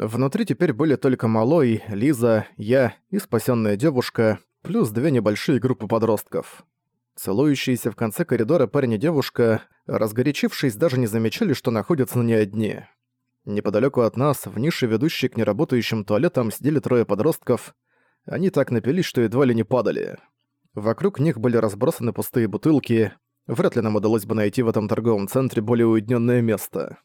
Внутри теперь были только Малой, Лиза, я и спасенная девушка, плюс две небольшие группы подростков. Целующиеся в конце коридора парень и девушка, разгорячившись, даже не замечали, что находятся на ней одни. Неподалеку от нас, в нише, ведущей к неработающим туалетам, сидели трое подростков. Они так напились, что едва ли не падали. Вокруг них были разбросаны пустые бутылки. Вряд ли нам удалось бы найти в этом торговом центре более уединенное место.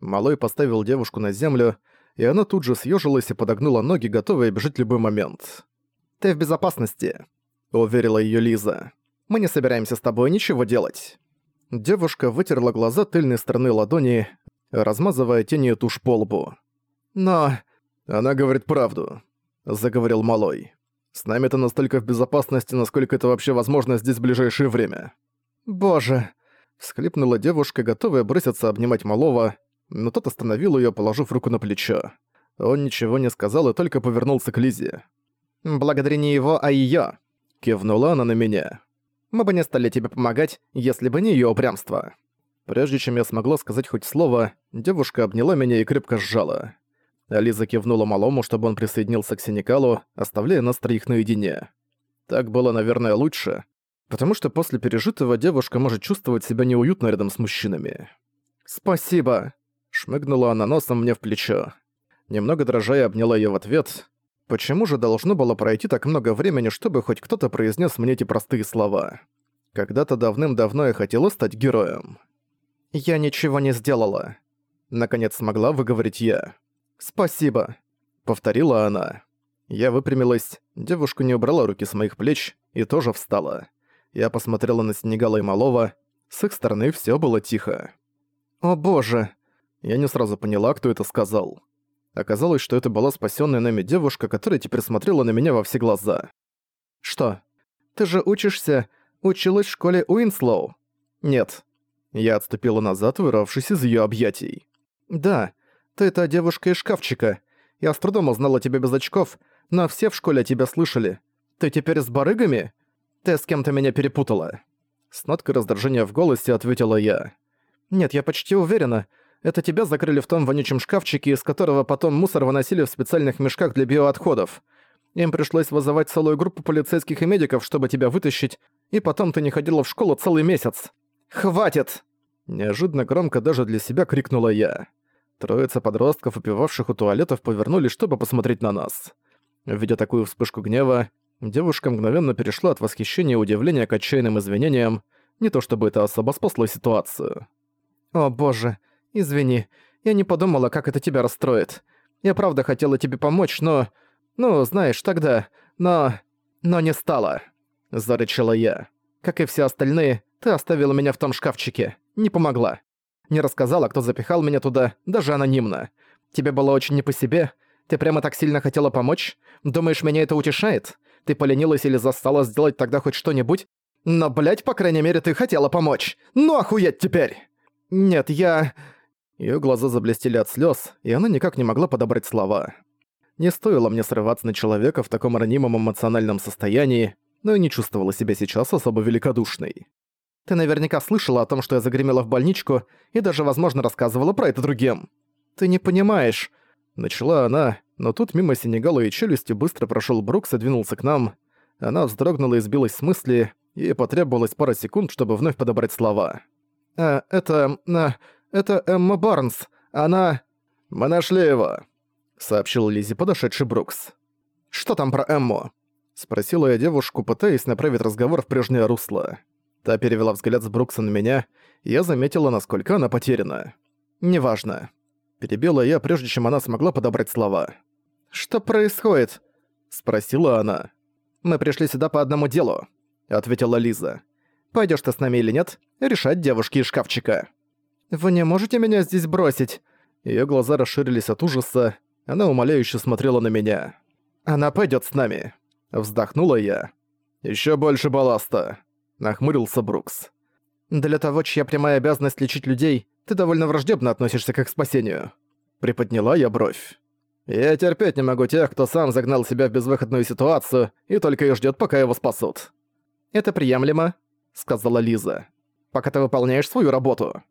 Малой поставил девушку на землю, и она тут же съежилась и подогнула ноги, готовая бежать в любой момент. «Ты в безопасности», — уверила ее Лиза. «Мы не собираемся с тобой ничего делать». Девушка вытерла глаза тыльной стороны ладони, размазывая тенью тушь по лбу. «Но...» «Она говорит правду», — заговорил Малой. «С нами-то настолько в безопасности, насколько это вообще возможно здесь в ближайшее время». «Боже!» — всхлипнула девушка, готовая броситься обнимать Малова, но тот остановил её, положив руку на плечо. Он ничего не сказал и только повернулся к Лизе. «Благодари не его, а её!» — кивнула она на меня. «Мы бы не стали тебе помогать, если бы не её упрямство». Прежде чем я смогла сказать хоть слово, девушка обняла меня и крепко сжала. Ализа кивнула малому, чтобы он присоединился к Синикалу, оставляя нас троих наедине. Так было, наверное, лучше, потому что после пережитого девушка может чувствовать себя неуютно рядом с мужчинами. «Спасибо!» — шмыгнула она носом мне в плечо. Немного дрожа обняла её в ответ. Почему же должно было пройти так много времени, чтобы хоть кто-то произнес мне эти простые слова? Когда-то давным-давно я хотела стать героем. «Я ничего не сделала», — наконец смогла выговорить я. «Спасибо», — повторила она. Я выпрямилась, девушка не убрала руки с моих плеч и тоже встала. Я посмотрела на Снегала и Малова, с их стороны все было тихо. «О боже!» Я не сразу поняла, кто это сказал. Оказалось, что это была спасенная нами девушка, которая теперь смотрела на меня во все глаза. «Что? Ты же учишься... училась в школе Уинслоу?» «Нет», я отступила назад, вырвавшись из её объятий. «Да, ты та девушка из шкафчика. Я с трудом узнала тебя без очков, но все в школе тебя слышали. Ты теперь с барыгами? Ты с кем-то меня перепутала». С ноткой раздражения в голосе ответила я. «Нет, я почти уверена. Это тебя закрыли в том вонючем шкафчике, из которого потом мусор выносили в специальных мешках для биоотходов. Им пришлось вызывать целую группу полицейских и медиков, чтобы тебя вытащить, и потом ты не ходила в школу целый месяц. «Хватит!» Неожиданно громко даже для себя крикнула я. Троица подростков, упивавших у туалетов, повернулись, чтобы посмотреть на нас. Видя такую вспышку гнева, девушка мгновенно перешла от восхищения и удивления к отчаянным извинениям, не то чтобы это особо спасло ситуацию. «О боже, извини, я не подумала, как это тебя расстроит. Я правда хотела тебе помочь, но... Ну, знаешь, тогда... Но... Но не стала», — зарычала я. Как и все остальные, ты оставила меня в том шкафчике. Не помогла. Не рассказала, кто запихал меня туда, даже анонимно. Тебе было очень не по себе. Ты прямо так сильно хотела помочь? Думаешь, меня это утешает? Ты поленилась или застала сделать тогда хоть что-нибудь? Но, блять, по крайней мере, ты хотела помочь. Ну охуеть теперь! Нет, я... Её глаза заблестели от слёз, и она никак не могла подобрать слова. Не стоило мне срываться на человека в таком ранимом эмоциональном состоянии, но и не чувствовала себя сейчас особо великодушной. Ты наверняка слышала о том, что я загремела в больничку, и даже, возможно, рассказывала про это другим. Ты не понимаешь. Начала она, но тут мимо Сенегала и челюсти быстро прошел Брукс и двинулся к нам. Она вздрогнула и сбилась с мысли, и потребовалось пара секунд, чтобы вновь подобрать слова. «Э, это... Э, это Эмма Барнс. Она...» «Мы нашли его», — сообщил Лизи подошедший Брукс. «Что там про Эмму?» — спросила я девушку, пытаясь направить разговор в прежнее русло. Та перевела взгляд с Брукса на меня, и я заметила, насколько она потеряна. «Неважно». Перебила я, прежде чем она смогла подобрать слова. «Что происходит?» — спросила она. «Мы пришли сюда по одному делу», — ответила Лиза. «Пойдёшь ты с нами или нет, решать девушки из шкафчика». «Вы не можете меня здесь бросить?» Её глаза расширились от ужаса, она умоляюще смотрела на меня. «Она пойдёт с нами», — вздохнула я. «Ещё больше балласта», нахмурился Брукс. «Для того, чья прямая обязанность лечить людей, ты довольно враждебно относишься к их спасению». Приподняла я бровь. «Я терпеть не могу тех, кто сам загнал себя в безвыходную ситуацию и только и ждет, пока его спасут». «Это приемлемо», — сказала Лиза. «Пока ты выполняешь свою работу».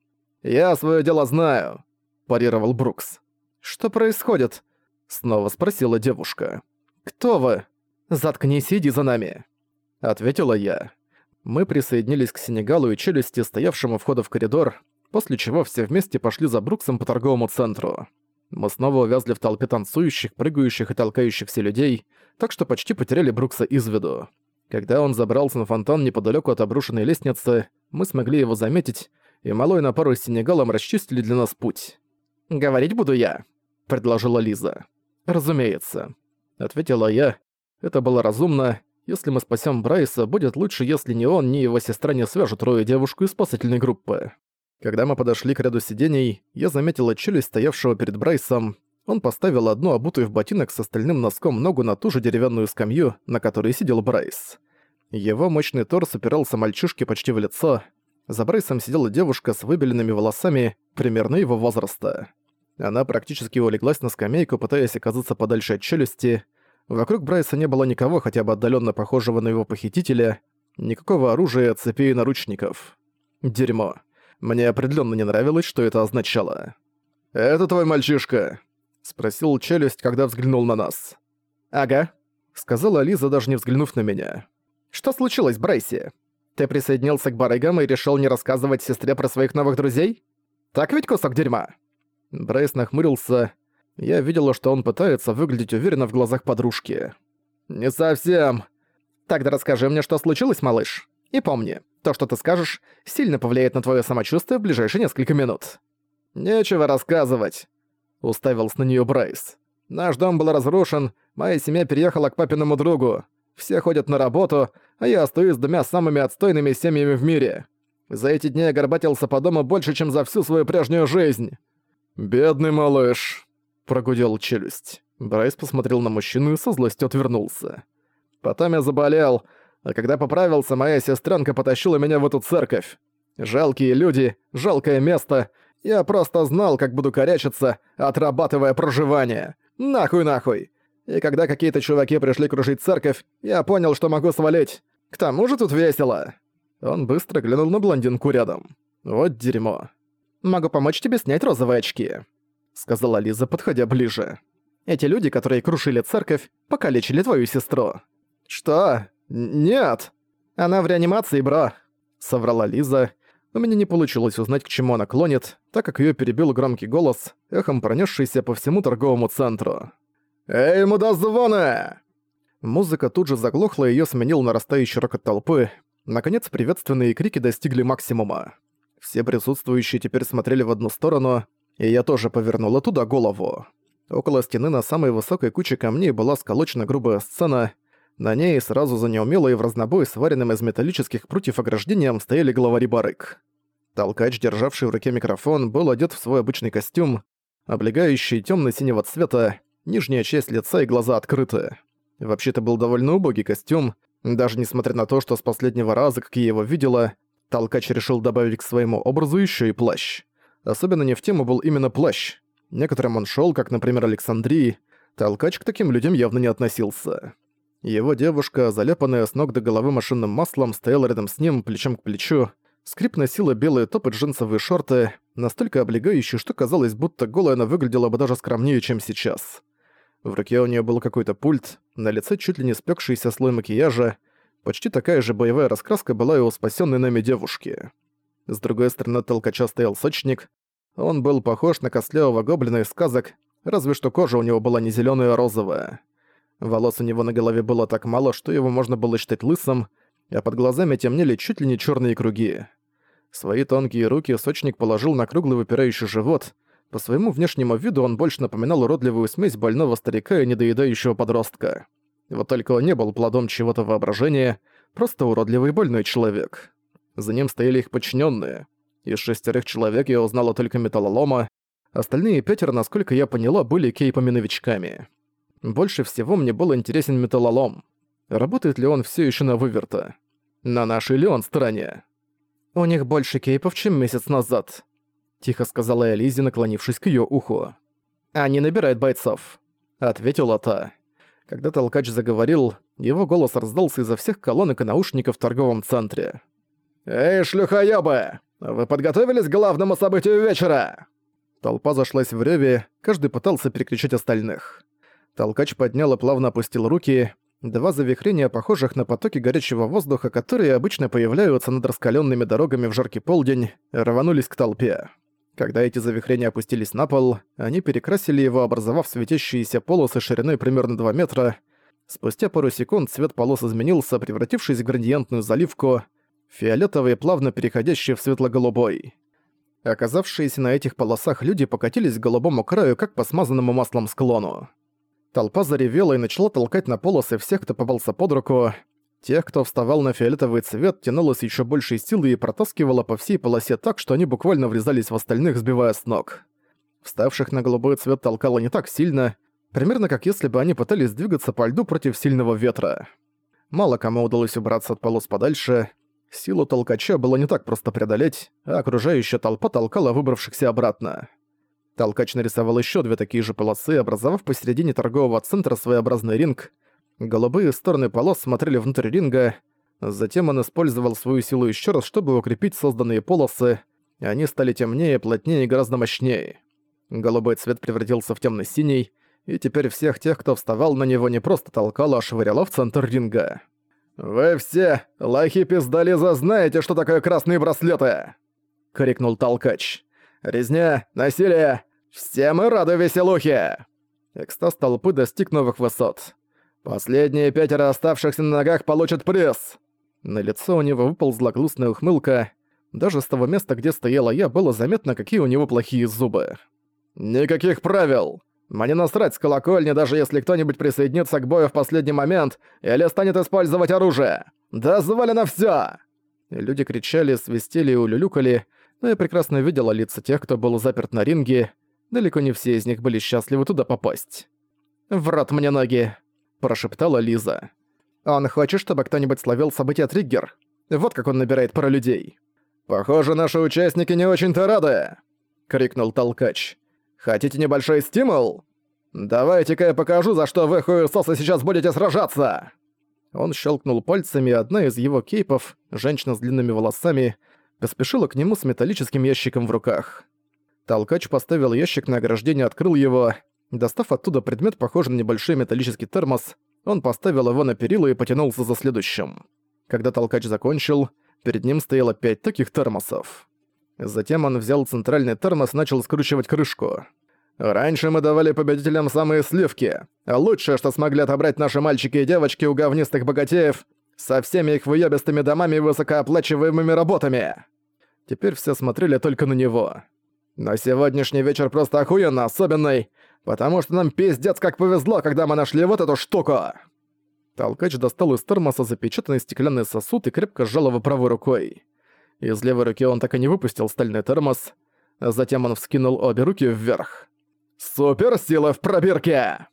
«Я свое дело знаю», — парировал Брукс. «Что происходит?» Снова спросила девушка. «Кто вы?» «Заткнись, иди за нами!» Ответила я. Мы присоединились к Сенегалу и челюсти, стоявшему входа в коридор, после чего все вместе пошли за Бруксом по торговому центру. Мы снова увязли в толпе танцующих, прыгающих и толкающихся людей, так что почти потеряли Брукса из виду. Когда он забрался на фонтан неподалеку от обрушенной лестницы, мы смогли его заметить, и малой на пару с Сенегалом расчистили для нас путь. «Говорить буду я», — предложила Лиза. «Разумеется», — ответила я. Это было разумно. Если мы спасем Брайса, будет лучше, если ни он, ни его сестра не свяжут трое девушку из спасательной группы. Когда мы подошли к ряду сидений, я заметила челюсть стоявшего перед Брайсом. Он поставил одну обутую в ботинок с остальным носком ногу на ту же деревянную скамью, на которой сидел Брайс. Его мощный торс упирался мальчишке почти в лицо. За Брайсом сидела девушка с выбеленными волосами, примерно его возраста. Она практически улеглась на скамейку, пытаясь оказаться подальше от челюсти. Вокруг Брайса не было никого, хотя бы отдаленно похожего на его похитителя. Никакого оружия, цепей и наручников. Дерьмо. Мне определенно не нравилось, что это означало. «Это твой мальчишка?» — спросил челюсть, когда взглянул на нас. «Ага», — сказала Лиза, даже не взглянув на меня. «Что случилось, Брайси? Ты присоединился к барыгам и решил не рассказывать сестре про своих новых друзей? Так ведь кусок дерьма?» Брайс нахмурился. Я видела, что он пытается выглядеть уверенно в глазах подружки. «Не совсем». «Тогда расскажи мне, что случилось, малыш. И помни, то, что ты скажешь, сильно повлияет на твое самочувствие в ближайшие несколько минут». «Нечего рассказывать», — уставился на нее Брайс. «Наш дом был разрушен, моя семья переехала к папиному другу. Все ходят на работу, а я остаюсь с двумя самыми отстойными семьями в мире. За эти дни я горбатился по дому больше, чем за всю свою прежнюю жизнь». «Бедный малыш», — прогудел челюсть. Брайс посмотрел на мужчину и со злостью отвернулся. «Потом я заболел, а когда поправился, моя сестренка потащила меня в эту церковь. Жалкие люди, жалкое место. Я просто знал, как буду корячиться, отрабатывая проживание. Нахуй нахуй. И когда какие-то чуваки пришли кружить церковь, я понял, что могу свалить. К тому же тут весело. Он быстро глянул на блондинку рядом. Вот дерьмо. «Могу помочь тебе снять розовые очки», — сказала Лиза, подходя ближе. «Эти люди, которые крушили церковь, покалечили твою сестру». «Что?» «Нет!» «Она в реанимации, бро!» — соврала Лиза. У меня не получилось узнать, к чему она клонит, так как её перебил громкий голос, эхом пронёсшийся по всему торговому центру. «Эй, мудозвоны!» Музыка тут же заглохла, и её сменил нарастающий рокот толпы. Наконец, приветственные крики достигли максимума. Все присутствующие теперь смотрели в одну сторону, и я тоже повернула туда голову. Около стены на самой высокой куче камней была сколочена грубая сцена, на ней сразу за неумело и в разнобой сваренным из металлических прутьев ограждением стояли главари барык. Толкач, державший в руке микрофон, был одет в свой обычный костюм, облегающий темно-синего цвета, нижняя часть лица и глаза открыты. Вообще-то был довольно убогий костюм, даже несмотря на то, что с последнего раза, как я его видела, Толкач решил добавить к своему образу еще и плащ. Особенно не в тему был именно плащ. Некоторым он шел, как, например, Александрии. Толкач к таким людям явно не относился. Его девушка, заляпанная с ног до головы машинным маслом, стояла рядом с ним, плечом к плечу. Скрип носила белые топы джинсовые шорты, настолько облегающие, что казалось, будто голая она выглядела бы даже скромнее, чем сейчас. В руке у нее был какой-то пульт, на лице чуть ли не спекшийся слой макияжа, почти такая же боевая раскраска была и у спасенной нами девушки. С другой стороны толкача стоял сочник. Он был похож на костлявого гоблина из сказок, разве что кожа у него была не зеленая, а розовая. Волос у него на голове было так мало, что его можно было считать лысым, а под глазами темнели чуть ли не черные круги. Свои тонкие руки сочник положил на круглый выпирающий живот. По своему внешнему виду он больше напоминал уродливую смесь больного старика и недоедающего подростка. Вот только он не был плодом чего-то воображения, просто уродливый больной человек. За ним стояли их подчиненные. Из шестерых человек я узнала только металлолома, остальные пятеро, насколько я поняла, были кейпами-новичками. Больше всего мне был интересен металлолом. Работает ли он все еще на выверта? На нашей ли он стороне? «У них больше кейпов, чем месяц назад», — тихо сказала я Лизе, наклонившись к ее уху. «Они набирают бойцов», — ответила та. Когда толкач заговорил, его голос раздался изо всех колонок и наушников в торговом центре. «Эй, шлюхоёбы! Вы подготовились к главному событию вечера?» Толпа зашлась в рёве, каждый пытался перекричать остальных. Толкач поднял и плавно опустил руки. Два завихрения, похожих на потоки горячего воздуха, которые обычно появляются над раскаленными дорогами в жаркий полдень, рванулись к толпе. Когда эти завихрения опустились на пол, они перекрасили его, образовав светящиеся полосы шириной примерно 2 метра. Спустя пару секунд цвет полос изменился, превратившись в градиентную заливку, фиолетовый, плавно переходящий в светло-голубой. Оказавшиеся на этих полосах люди покатились к голубому краю, как по смазанному маслом склону. Толпа заревела и начала толкать на полосы всех, кто попался под руку. Тех, кто вставал на фиолетовый цвет, тянулось еще большей силы и протаскивало по всей полосе так, что они буквально врезались в остальных, сбивая с ног. Вставших на голубой цвет толкало не так сильно, примерно как если бы они пытались двигаться по льду против сильного ветра. Мало кому удалось убраться от полос подальше, Силу толкача было не так просто преодолеть, а окружающая толпа толкала выбравшихся обратно. Толкач нарисовал еще две такие же полосы, образовав посередине торгового центра своеобразный ринг. Голубые стороны полос смотрели внутрь ринга. Затем он использовал свою силу еще раз, чтобы укрепить созданные полосы. Они стали темнее, плотнее и гораздо мощнее. Голубой цвет превратился в темно-синий, и теперь всех тех, кто вставал на него, не просто толкало, а швыряло в центр ринга. «Вы все, лохи пиздализа, знаете, что такое красные браслеты!» — крикнул толкач. «Резня, насилие! Все мы рады веселухе!» Экстаз толпы достиг новых высот. «Последние пятеро оставшихся на ногах получат приз!» На лицо у него выползла грустная ухмылка. Даже с того места, где стояла я, было заметно, какие у него плохие зубы. «Никаких правил! Мне насрать с колокольни, даже если кто-нибудь присоединится к бою в последний момент или станет использовать оружие. Дозволено всё!» Люди кричали, свистели и улюлюкали, но я прекрасно видела лица тех, кто был заперт на ринге. Далеко не все из них были счастливы туда попасть. «В рот мне ноги!» – прошептала Лиза. «Он хочет, чтобы кто-нибудь словил события триггер. Вот как он набирает пару людей». «Похоже, наши участники не очень-то рады!» – крикнул толкач. Хотите небольшой стимул? Давайте-ка я покажу, за что вы, хуесосы, сейчас будете сражаться!» Он щелкнул пальцами, и одна из его кейпов, женщина с длинными волосами, поспешила к нему с металлическим ящиком в руках. Толкач поставил ящик на ограждение, открыл его. Достав оттуда предмет, похожий на небольшой металлический термос, он поставил его на перила и потянулся за следующим. Когда толкач закончил, перед ним стояло пять таких термосов. Затем он взял центральный термос и начал скручивать крышку. «Раньше мы давали победителям самые сливки, а лучшее, что смогли отобрать наши мальчики и девочки у говнистых богатеев, со всеми их выёбистыми домами и высокооплачиваемыми работами». Теперь все смотрели только на него. «Но сегодняшний вечер просто охуенно особенный, потому что нам пиздец как повезло, когда мы нашли вот эту штуку!» Толкач достал из термоса запечатанный стеклянный сосуд и крепко сжал его правой рукой. Из левой руки он так и не выпустил стальной термос. Затем он вскинул обе руки вверх. «Суперсила в пробирке!»